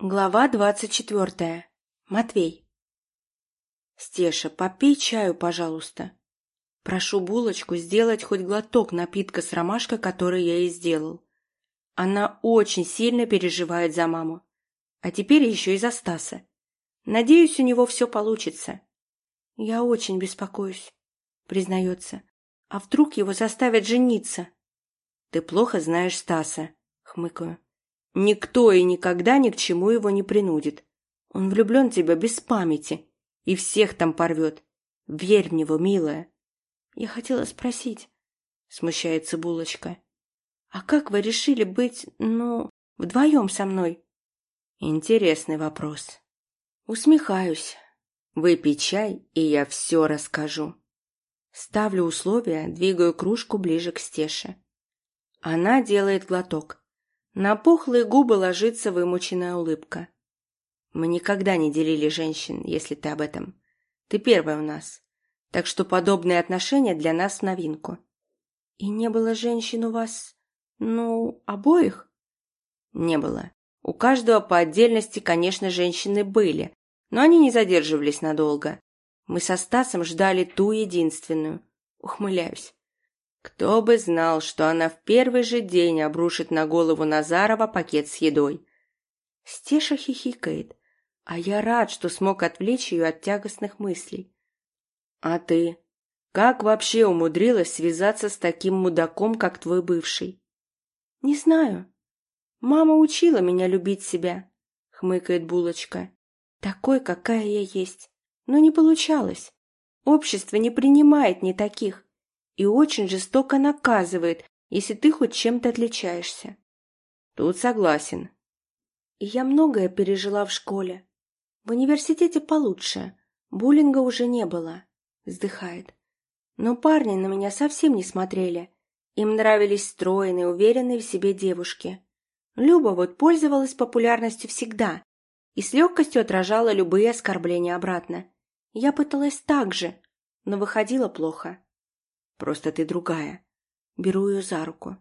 Глава двадцать четвертая. Матвей. «Стеша, попей чаю, пожалуйста. Прошу булочку сделать хоть глоток напитка с ромашкой, который я ей сделал. Она очень сильно переживает за маму. А теперь еще и за Стаса. Надеюсь, у него все получится. Я очень беспокоюсь, признается. А вдруг его заставят жениться? Ты плохо знаешь Стаса, хмыкаю. Никто и никогда ни к чему его не принудит. Он влюблен в тебя без памяти и всех там порвет. Верь в него, милая. Я хотела спросить, смущается булочка. А как вы решили быть, ну, вдвоем со мной? Интересный вопрос. Усмехаюсь. Выпей чай, и я все расскажу. Ставлю условия, двигаю кружку ближе к Стеше. Она делает глоток. На пухлые губы ложится вымученная улыбка. Мы никогда не делили женщин, если ты об этом. Ты первая у нас. Так что подобные отношения для нас новинку. И не было женщин у вас, ну, обоих? Не было. У каждого по отдельности, конечно, женщины были, но они не задерживались надолго. Мы со Стасом ждали ту единственную. Ухмыляюсь. Кто бы знал, что она в первый же день обрушит на голову Назарова пакет с едой. Стеша хихикает, а я рад, что смог отвлечь ее от тягостных мыслей. А ты? Как вообще умудрилась связаться с таким мудаком, как твой бывший? Не знаю. Мама учила меня любить себя, хмыкает булочка. Такой, какая я есть. Но не получалось. Общество не принимает не таких и очень жестоко наказывает, если ты хоть чем-то отличаешься. Тут согласен. И я многое пережила в школе. В университете получше. Буллинга уже не было. Вздыхает. Но парни на меня совсем не смотрели. Им нравились стройные, уверенные в себе девушки. Люба вот пользовалась популярностью всегда и с легкостью отражала любые оскорбления обратно. Я пыталась так же, но выходило плохо. Просто ты другая. Беру ее за руку.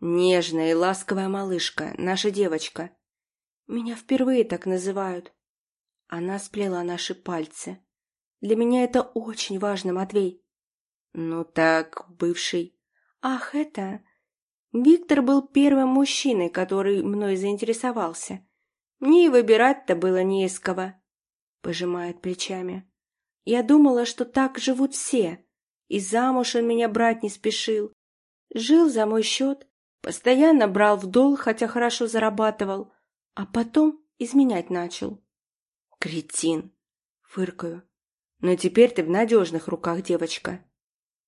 Нежная и ласковая малышка, наша девочка. Меня впервые так называют. Она сплела наши пальцы. Для меня это очень важно, Матвей. Ну так, бывший. Ах, это... Виктор был первым мужчиной, который мной заинтересовался. Мне и выбирать-то было не из кого. Пожимает плечами. Я думала, что так живут все. И замуж он меня брать не спешил. Жил за мой счет, постоянно брал в долг, хотя хорошо зарабатывал, а потом изменять начал. Кретин, фыркаю. Но теперь ты в надежных руках, девочка.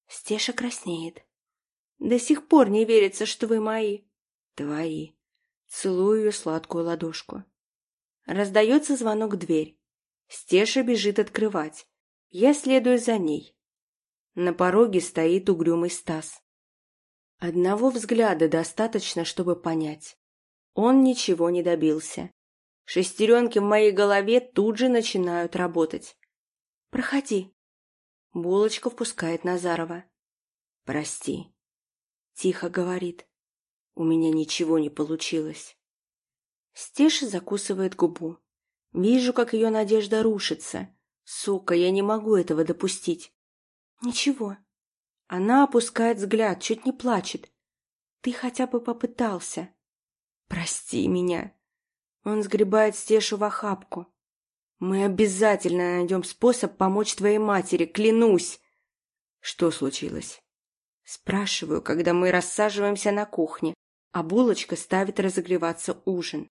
Стеша краснеет. До сих пор не верится, что вы мои. Твои. Целую ее сладкую ладошку. Раздается звонок в дверь. Стеша бежит открывать. Я следую за ней. На пороге стоит угрюмый Стас. Одного взгляда достаточно, чтобы понять. Он ничего не добился. Шестеренки в моей голове тут же начинают работать. «Проходи». Булочка впускает Назарова. «Прости», — тихо говорит. «У меня ничего не получилось». Стеша закусывает губу. Вижу, как ее надежда рушится. Сука, я не могу этого допустить. Ничего. Она опускает взгляд, чуть не плачет. Ты хотя бы попытался. Прости меня. Он сгребает Стешу в охапку. Мы обязательно найдем способ помочь твоей матери, клянусь. Что случилось? Спрашиваю, когда мы рассаживаемся на кухне, а булочка ставит разогреваться ужин.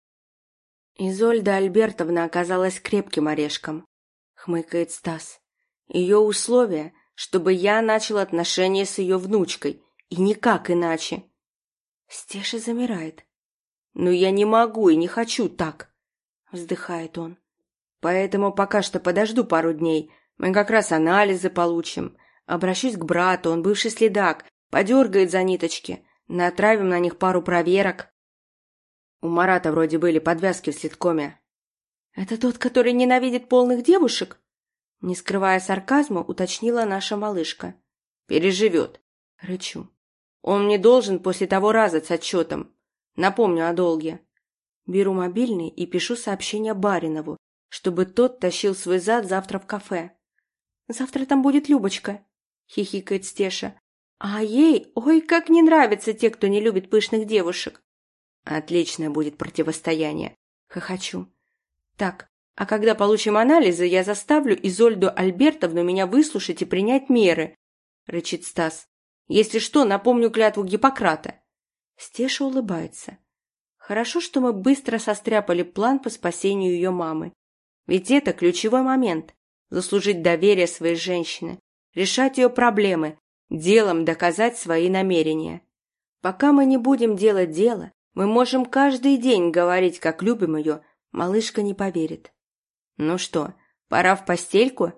Изольда Альбертовна оказалась крепким орешком, хмыкает Стас. Ее условия чтобы я начал отношения с ее внучкой, и никак иначе. Стеша замирает. «Но я не могу и не хочу так», — вздыхает он. «Поэтому пока что подожду пару дней. Мы как раз анализы получим. Обращусь к брату, он бывший следак, подергает за ниточки. Натравим на них пару проверок». У Марата вроде были подвязки в следкоме. «Это тот, который ненавидит полных девушек?» Не скрывая сарказма, уточнила наша малышка. «Переживет», — рычу. «Он мне должен после того раза с отчетом. Напомню о долге». Беру мобильный и пишу сообщение Баринову, чтобы тот тащил свой зад завтра в кафе. «Завтра там будет Любочка», — хихикает Стеша. «А ей, ой, как не нравятся те, кто не любит пышных девушек». «Отличное будет противостояние», — хохочу. «Так, а когда получим анализы, я заставлю Изольду Альбертовну меня выслушать и принять меры», — рычит Стас. «Если что, напомню клятву Гиппократа». Стеша улыбается. Хорошо, что мы быстро состряпали план по спасению ее мамы. Ведь это ключевой момент – заслужить доверие своей женщины, решать ее проблемы, делом доказать свои намерения. Пока мы не будем делать дело, мы можем каждый день говорить, как любим ее, малышка не поверит. Ну что, пора в постельку?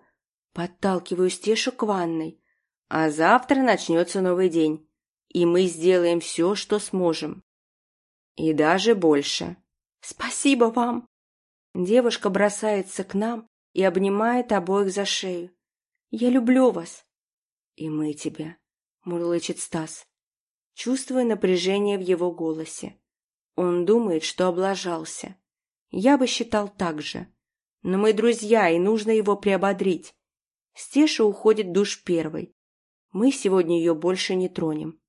Подталкиваю Стешу к ванной. А завтра начнется новый день, и мы сделаем все, что сможем. И даже больше. Спасибо вам. Девушка бросается к нам и обнимает обоих за шею. «Я люблю вас!» «И мы тебя», — мурлычет Стас, чувствуя напряжение в его голосе. Он думает, что облажался. Я бы считал так же. Но мы друзья, и нужно его приободрить. Стеша уходит душ первой. Мы сегодня ее больше не тронем.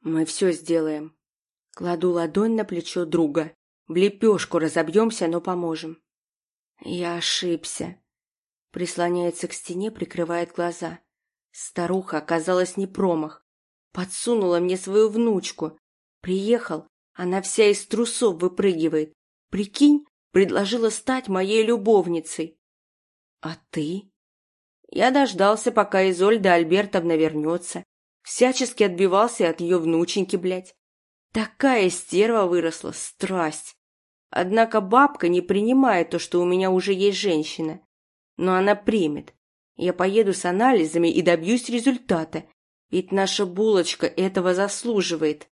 Мы все сделаем. Кладу ладонь на плечо друга. В лепешку разобьемся, но поможем. Я ошибся. Прислоняется к стене, прикрывает глаза. Старуха оказалась не промах. Подсунула мне свою внучку. Приехал, она вся из трусов выпрыгивает. Прикинь, предложила стать моей любовницей. А ты? Я дождался, пока Изольда Альбертовна вернется. Всячески отбивался от ее внученьки, блядь. Такая стерва выросла, страсть. Однако бабка не принимает то, что у меня уже есть женщина. Но она примет. Я поеду с анализами и добьюсь результата. Ведь наша булочка этого заслуживает.